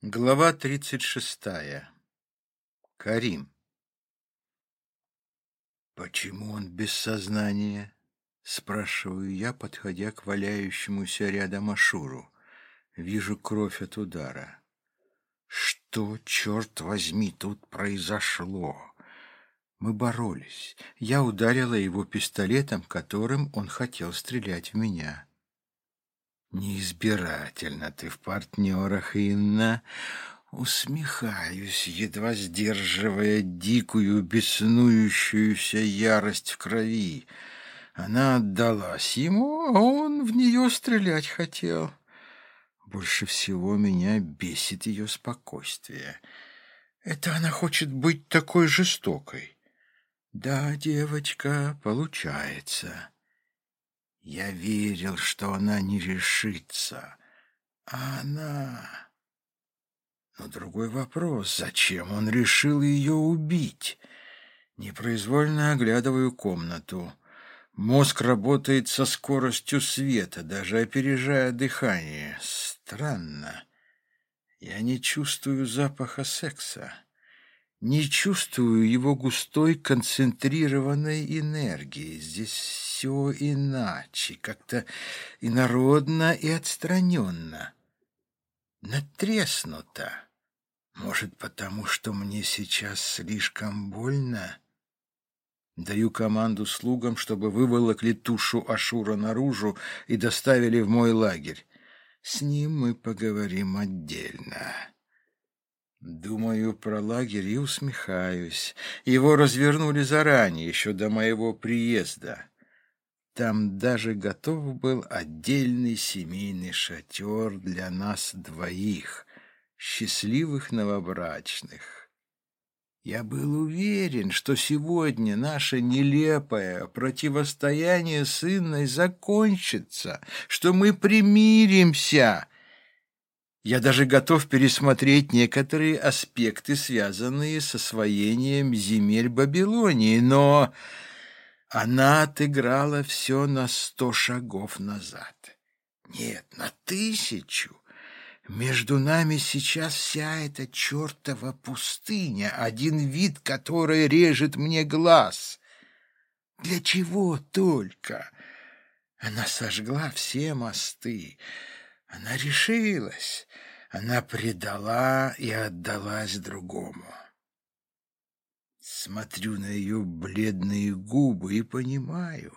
Глава тридцать шестая. Карим. «Почему он без сознания?» — спрашиваю я, подходя к валяющемуся рядом Ашуру. Вижу кровь от удара. Что, черт возьми, тут произошло? Мы боролись. Я ударила его пистолетом, которым он хотел стрелять в меня. Неизбирательно ты в партнерах, Инна. Усмехаюсь, едва сдерживая дикую, беснующуюся ярость в крови. Она отдалась ему, а он в нее стрелять хотел. Больше всего меня бесит ее спокойствие. Это она хочет быть такой жестокой. Да, девочка, получается. Я верил, что она не решится. А она... Но другой вопрос, зачем он решил ее убить? Непроизвольно оглядываю комнату. Мозг работает со скоростью света, даже опережая дыхание. Странно. Я не чувствую запаха секса. Не чувствую его густой концентрированной энергии. Здесь все иначе, как-то инородно и отстраненно. Натреснуто. Может, потому что мне сейчас слишком больно? Даю команду слугам, чтобы выволокли тушу Ашура наружу и доставили в мой лагерь. С ним мы поговорим отдельно. Думаю про лагерь и усмехаюсь. Его развернули заранее, еще до моего приезда. Там даже готов был отдельный семейный шатер для нас двоих, счастливых новобрачных. Я был уверен, что сегодня наше нелепое противостояние с Инной закончится, что мы примиримся. Я даже готов пересмотреть некоторые аспекты, связанные с освоением земель Бабилонии, но... Она отыграла все на сто шагов назад. Нет, на тысячу. Между нами сейчас вся эта чертова пустыня, один вид которой режет мне глаз. Для чего только? Она сожгла все мосты. Она решилась. Она предала и отдалась другому. Смотрю на ее бледные губы и понимаю,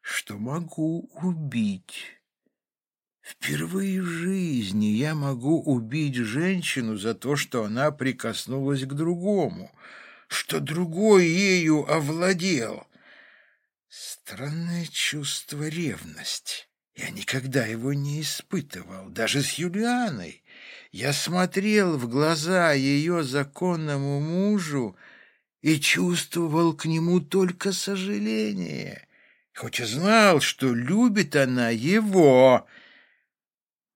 что могу убить. Впервые в жизни я могу убить женщину за то, что она прикоснулась к другому, что другой ею овладел. Странное чувство ревности. Я никогда его не испытывал, даже с Юлианой. Я смотрел в глаза ее законному мужу и чувствовал к нему только сожаление, хоть и знал, что любит она его.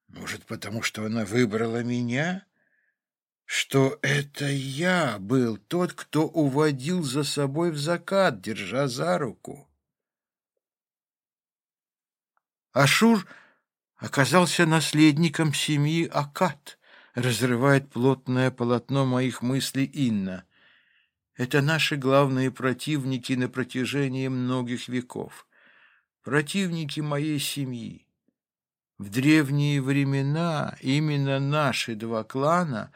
Может, потому что она выбрала меня? Что это я был тот, кто уводил за собой в закат, держа за руку? Ашур оказался наследником семьи Акат, разрывает плотное полотно моих мыслей Инна. Это наши главные противники на протяжении многих веков. Противники моей семьи. В древние времена именно наши два клана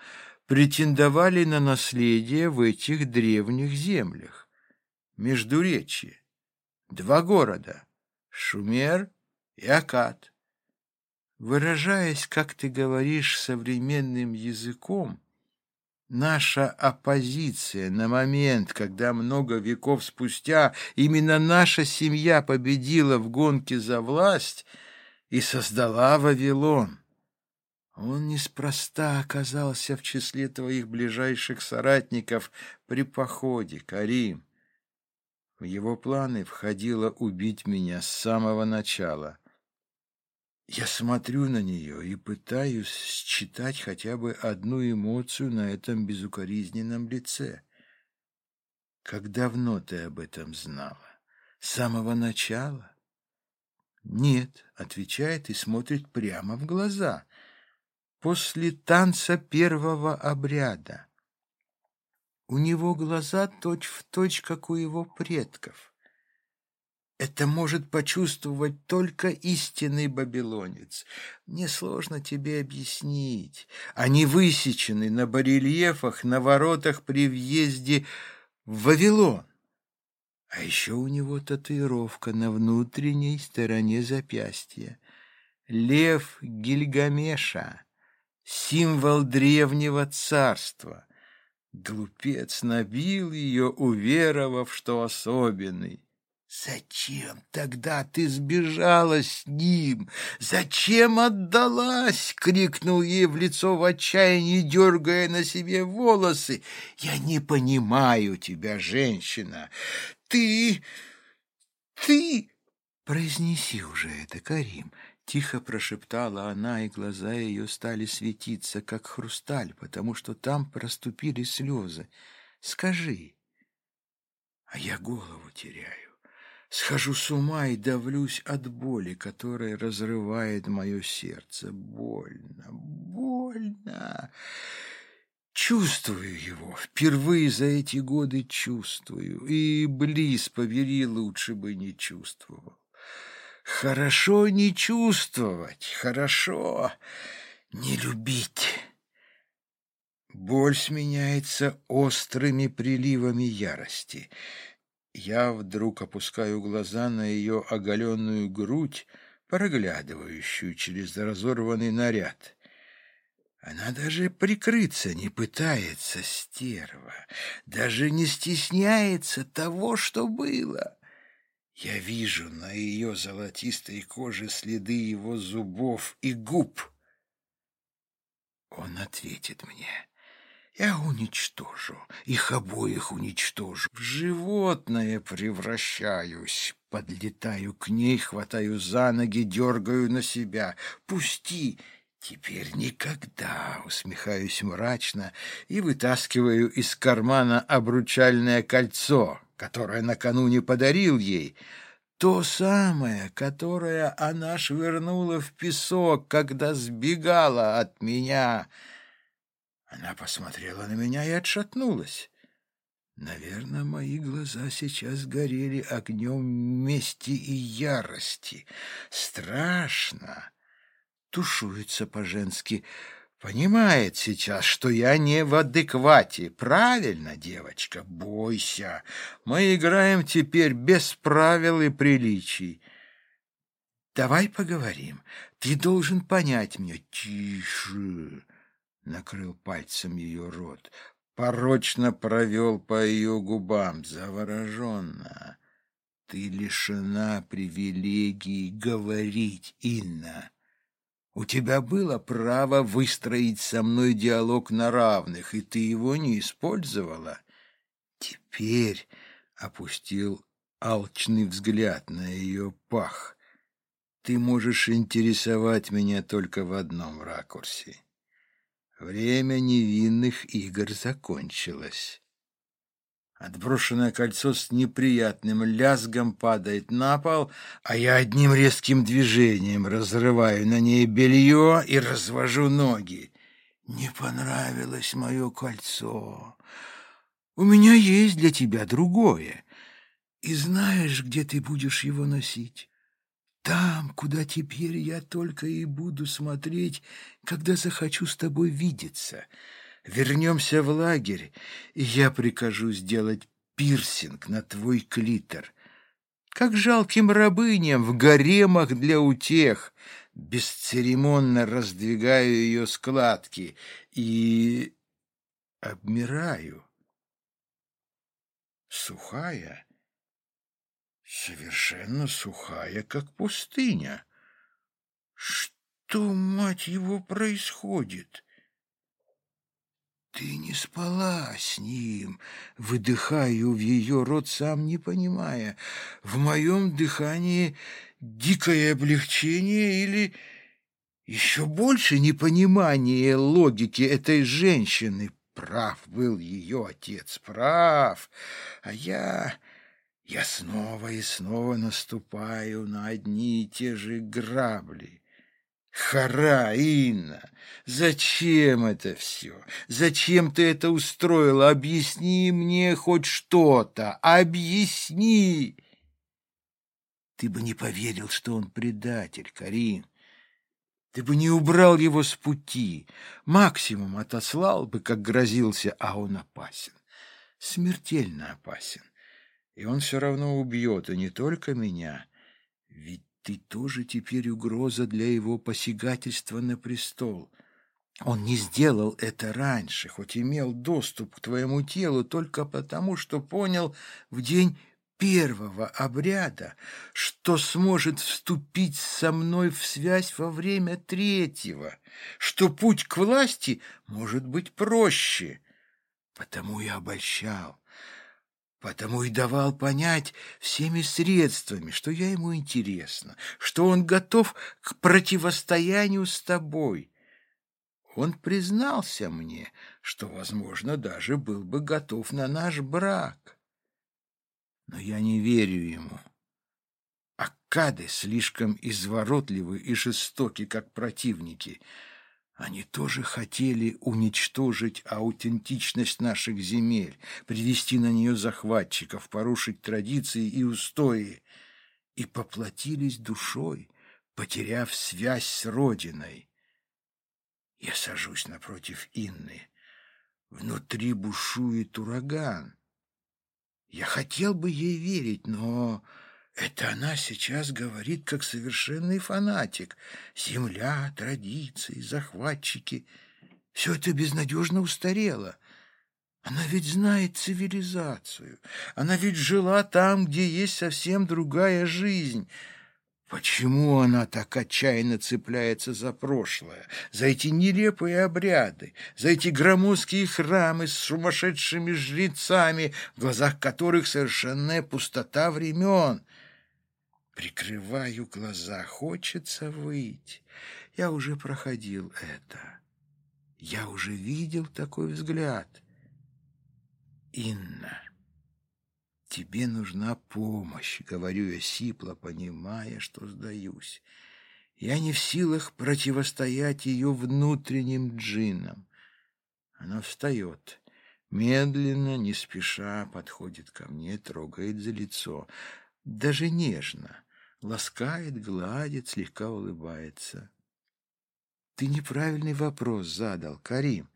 претендовали на наследие в этих древних землях. Междуречье. Два города — Шумер и Акад. Выражаясь, как ты говоришь, современным языком, Наша оппозиция на момент, когда много веков спустя именно наша семья победила в гонке за власть и создала Вавилон. Он неспроста оказался в числе твоих ближайших соратников при походе, Карим. В его планы входило убить меня с самого начала. Я смотрю на нее и пытаюсь считать хотя бы одну эмоцию на этом безукоризненном лице. Как давно ты об этом знала? С самого начала? Нет, отвечает и смотрит прямо в глаза. после танца первого обряда. У него глаза точь-в-точь, точь, как у его предков. Это может почувствовать только истинный бабилонец. Мне сложно тебе объяснить. Они высечены на барельефах на воротах при въезде в Вавилон. А еще у него татуировка на внутренней стороне запястья. Лев Гильгамеша, символ древнего царства. Глупец набил ее, уверовав, что особенный. «Зачем тогда ты сбежала с ним? Зачем отдалась?» — крикнул ей в лицо в отчаянии, дергая на себе волосы. «Я не понимаю тебя, женщина. Ты... ты...» «Произнеси уже это, Карим!» — тихо прошептала она, и глаза ее стали светиться, как хрусталь, потому что там проступили слезы. «Скажи!» А я голову теряю. Схожу с ума и давлюсь от боли, которая разрывает мое сердце. Больно, больно. Чувствую его, впервые за эти годы чувствую, и близ, повери, лучше бы не чувствовал. Хорошо не чувствовать, хорошо не любить. Боль сменяется острыми приливами ярости — я вдруг опускаю глаза на ее оголенную грудь, проглядывающую через разорванный наряд. Она даже прикрыться не пытается, стерва, даже не стесняется того, что было. Я вижу на ее золотистой коже следы его зубов и губ. Он ответит мне. Я уничтожу, их обоих уничтожу. В животное превращаюсь. Подлетаю к ней, хватаю за ноги, дергаю на себя. Пусти! Теперь никогда, усмехаюсь мрачно и вытаскиваю из кармана обручальное кольцо, которое накануне подарил ей. То самое, которое она швырнула в песок, когда сбегала от меня — она посмотрела на меня и отшатнулась. Наверное, мои глаза сейчас горели огнем мести и ярости. Страшно. Тушуется по-женски. Понимает сейчас, что я не в адеквате. Правильно, девочка, бойся. Мы играем теперь без правил и приличий. Давай поговорим. Ты должен понять меня. Тише накрыл пальцем ее рот, порочно провел по ее губам, завороженно. Ты лишена привилегии говорить, Инна. У тебя было право выстроить со мной диалог на равных, и ты его не использовала. Теперь опустил алчный взгляд на ее пах. Ты можешь интересовать меня только в одном ракурсе. Время невинных игр закончилось. Отброшенное кольцо с неприятным лязгом падает на пол, а я одним резким движением разрываю на ней белье и развожу ноги. Не понравилось мое кольцо. У меня есть для тебя другое. И знаешь, где ты будешь его носить? Там, куда теперь я только и буду смотреть, когда захочу с тобой видеться. Вернемся в лагерь, и я прикажу сделать пирсинг на твой клитор. Как жалким рабыням в гаремах для утех. Бесцеремонно раздвигаю ее складки и обмираю. Сухая, совершенно сухая, как пустыня. Что, мать его, происходит? Ты не спала с ним, выдыхаю в ее рот, сам не понимая. В моем дыхании дикое облегчение или еще больше непонимание логики этой женщины. Прав был ее отец, прав, а я... Я снова и снова наступаю на одни и те же грабли. Хара, Инна, зачем это все? Зачем ты это устроила? Объясни мне хоть что-то. Объясни! Ты бы не поверил, что он предатель, Карин. Ты бы не убрал его с пути. Максимум отослал бы, как грозился, а он опасен. Смертельно опасен. И он все равно убьет, и не только меня. Ведь ты тоже теперь угроза для его посягательства на престол. Он не сделал это раньше, хоть имел доступ к твоему телу только потому, что понял в день первого обряда, что сможет вступить со мной в связь во время третьего, что путь к власти может быть проще. Потому и обольщал, потому и давал понять всеми средствами, что я ему интересна, что он готов к противостоянию с тобой. Он признался мне, что, возможно, даже был бы готов на наш брак. Но я не верю ему. Аккады слишком изворотливы и жестоки, как противники — они тоже хотели уничтожить аутентичность наших земель, привести на нее захватчиков, порушить традиции и устои, и поплатились душой, потеряв связь с Родиной. Я сажусь напротив Инны. Внутри бушует ураган. Я хотел бы ей верить, но это она сейчас говорит, как совершенный фанатик. Земля, традиции, захватчики — все это безнадежно устарело. Она ведь знает цивилизацию. Она ведь жила там, где есть совсем другая жизнь. Почему она так отчаянно цепляется за прошлое, за эти нелепые обряды, за эти громоздкие храмы с сумасшедшими жрецами, в глазах которых совершенная пустота времен? Прикрываю глаза, хочется выйти. Я уже проходил это. Я уже видел такой взгляд. Инна, тебе нужна помощь, говорю я сипло, понимая, что сдаюсь. Я не в силах противостоять ее внутренним джинам. Она встает. Медленно, не спеша, подходит ко мне, трогает за лицо даже нежно, ласкает, гладит, слегка улыбается. Ты неправильный вопрос задал, Карим.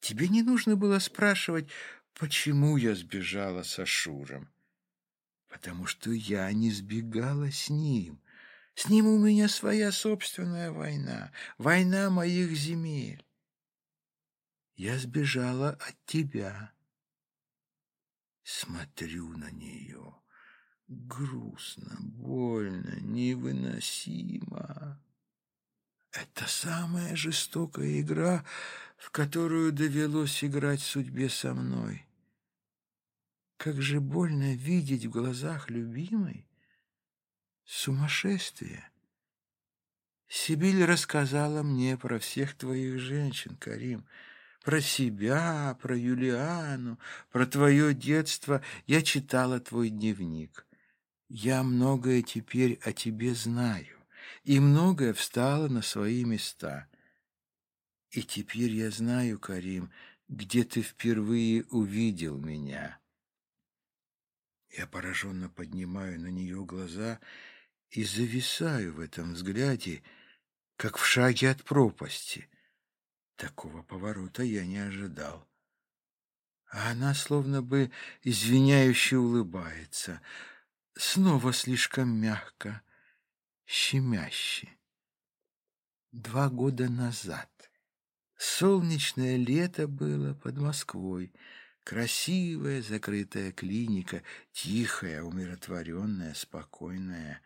Тебе не нужно было спрашивать, почему я сбежала с Ашуром. Потому что я не сбегала с ним. С ним у меня своя собственная война, война моих земель. Я сбежала от тебя. Смотрю на нее. Грустно, больно, невыносимо. Это самая жестокая игра, в которую довелось играть судьбе со мной. Как же больно видеть в глазах любимой сумасшествие. Сибиль рассказала мне про всех твоих женщин, Карим, про себя, про Юлиану, про твое детство. Я читала твой дневник. Я многое теперь о тебе знаю, и многое встало на свои места. И теперь я знаю, Карим, где ты впервые увидел меня. Я пораженно поднимаю на нее глаза и зависаю в этом взгляде, как в шаге от пропасти. Такого поворота я не ожидал. А она словно бы извиняюще улыбается — снова слишком мягко, щемяще. Два года назад. Солнечное лето было под Москвой. Красивая закрытая клиника, тихая, умиротворенная, спокойная.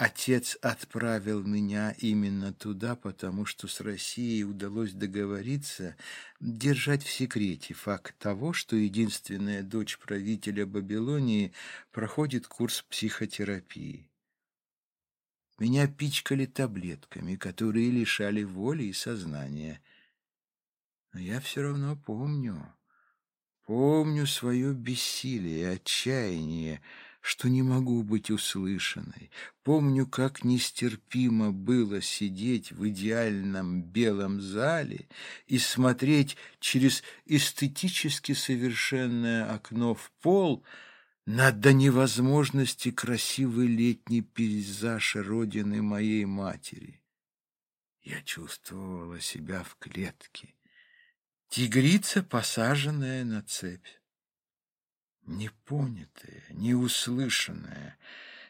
Отец отправил меня именно туда, потому что с Россией удалось договориться держать в секрете факт того, что единственная дочь правителя Бабилонии проходит курс психотерапии. Меня пичкали таблетками, которые лишали воли и сознания. Но я все равно помню, помню свое бессилие, отчаяние, что не могу быть услышанной. Помню, как нестерпимо было сидеть в идеальном белом зале и смотреть через эстетически совершенное окно в пол на до невозможности красивый летний пейзаж родины моей матери. Я чувствовала себя в клетке. Тигрица, посаженная на цепь непонятое, неуслышанное.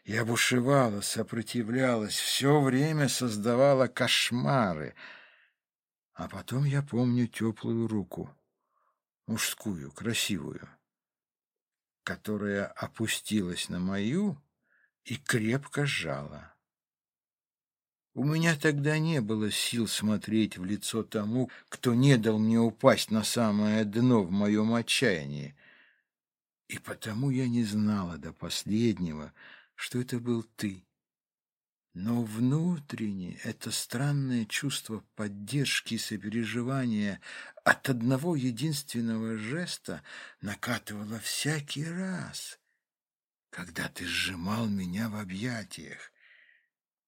Я бушевала, сопротивлялась, все время создавала кошмары. А потом я помню теплую руку, мужскую, красивую, которая опустилась на мою и крепко сжала. У меня тогда не было сил смотреть в лицо тому, кто не дал мне упасть на самое дно в моем отчаянии. И потому я не знала до последнего, что это был ты. Но внутренне это странное чувство поддержки и сопереживания от одного единственного жеста накатывало всякий раз, когда ты сжимал меня в объятиях.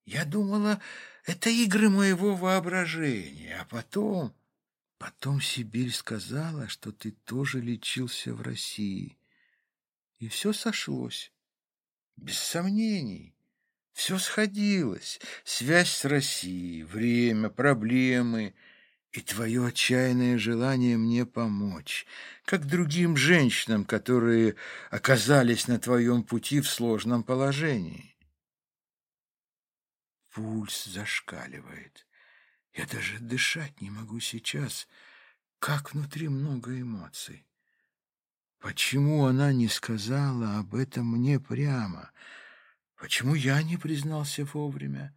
Я думала, это игры моего воображения, а потом... Потом Сибирь сказала, что ты тоже лечился в России. И все сошлось. Без сомнений. Все сходилось. Связь с Россией, время, проблемы и твое отчаянное желание мне помочь, как другим женщинам, которые оказались на твоем пути в сложном положении. Пульс зашкаливает. Я даже дышать не могу сейчас, как внутри много эмоций. Почему она не сказала об этом мне прямо? Почему я не признался вовремя?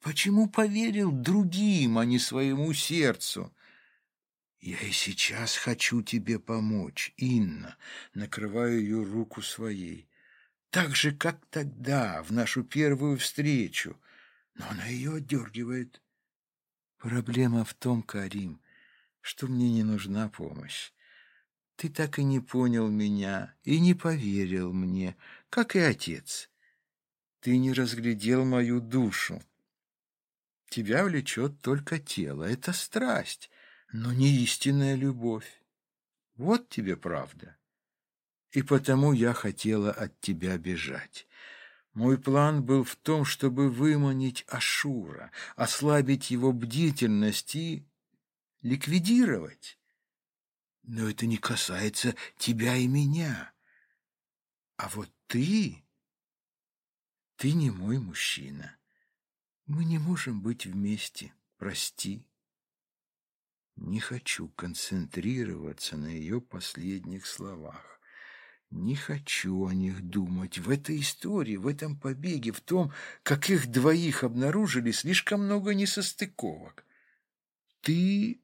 Почему поверил другим, а не своему сердцу? Я и сейчас хочу тебе помочь, Инна, накрываю ее руку своей. Так же, как тогда, в нашу первую встречу. Но она ее отдергивает. Проблема в том, Карим, что мне не нужна помощь. Ты так и не понял меня и не поверил мне, как и отец. Ты не разглядел мою душу. Тебя влечет только тело. Это страсть, но не истинная любовь. Вот тебе правда. И потому я хотела от тебя бежать. Мой план был в том, чтобы выманить Ашура, ослабить его бдительность и ликвидировать. Но это не касается тебя и меня. А вот ты... Ты не мой мужчина. Мы не можем быть вместе. Прости. Не хочу концентрироваться на ее последних словах. Не хочу о них думать. В этой истории, в этом побеге, в том, как их двоих обнаружили, слишком много несостыковок. Ты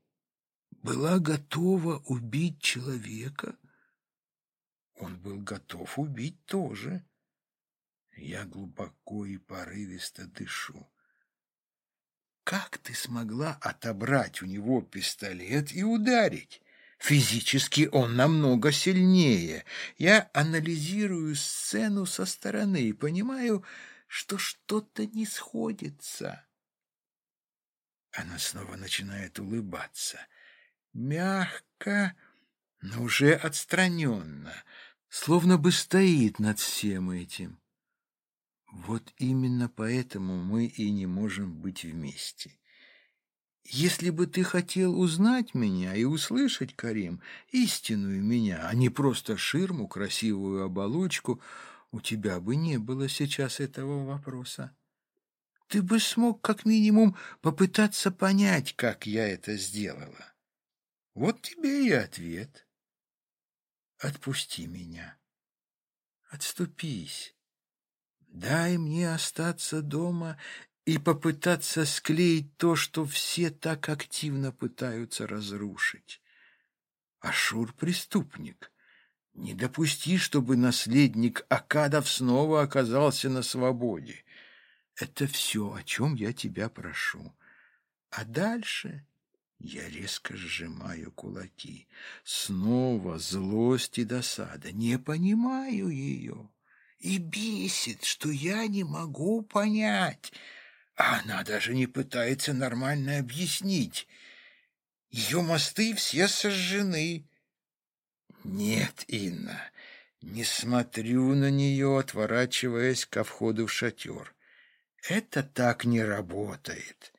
была готова убить человека, он был готов убить тоже. Я глубоко и порывисто дышу. Как ты смогла отобрать у него пистолет и ударить? Физически он намного сильнее. Я анализирую сцену со стороны и понимаю, что что-то не сходится. Она снова начинает улыбаться мягко, но уже отстраненно, словно бы стоит над всем этим. Вот именно поэтому мы и не можем быть вместе. Если бы ты хотел узнать меня и услышать, Карим, истинную меня, а не просто ширму, красивую оболочку, у тебя бы не было сейчас этого вопроса. Ты бы смог как минимум попытаться понять, как я это сделала. Вот тебе и ответ. Отпусти меня. Отступись. Дай мне остаться дома и попытаться склеить то, что все так активно пытаются разрушить. Ашур — преступник. Не допусти, чтобы наследник Акадов снова оказался на свободе. Это все, о чем я тебя прошу. А дальше я резко сжимаю кулаки. Снова злость и досада. Не понимаю ее. И бесит, что я не могу понять. А она даже не пытается нормально объяснить. Ее мосты все сожжены. Нет, Инна, не смотрю на нее, отворачиваясь ко входу в шатер. Это так не работает.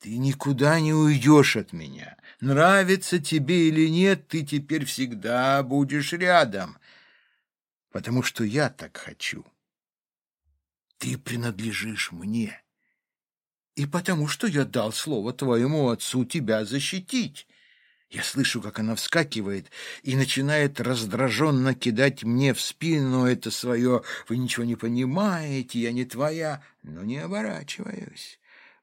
Ты никуда не уйдешь от меня. Нравится тебе или нет, ты теперь всегда будешь рядом, потому что я так хочу. Ты принадлежишь мне, и потому что я дал слово твоему отцу тебя защитить. Я слышу, как она вскакивает и начинает раздраженно кидать мне в спину это свое «Вы ничего не понимаете, я не твоя», но не оборачиваюсь.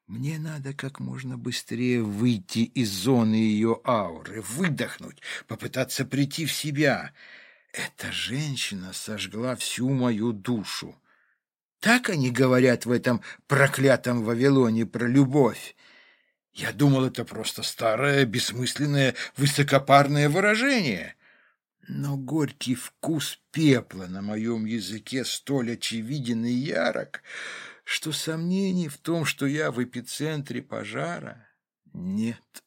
Мне надо как можно быстрее выйти из зоны ее ауры, выдохнуть, попытаться прийти в себя. Эта женщина сожгла всю мою душу. Так они говорят в этом проклятом Вавилоне про любовь. Я думал, это просто старое, бессмысленное, высокопарное выражение. Но горький вкус пепла на моем языке столь очевиден и ярок, что сомнений в том, что я в эпицентре пожара, нет.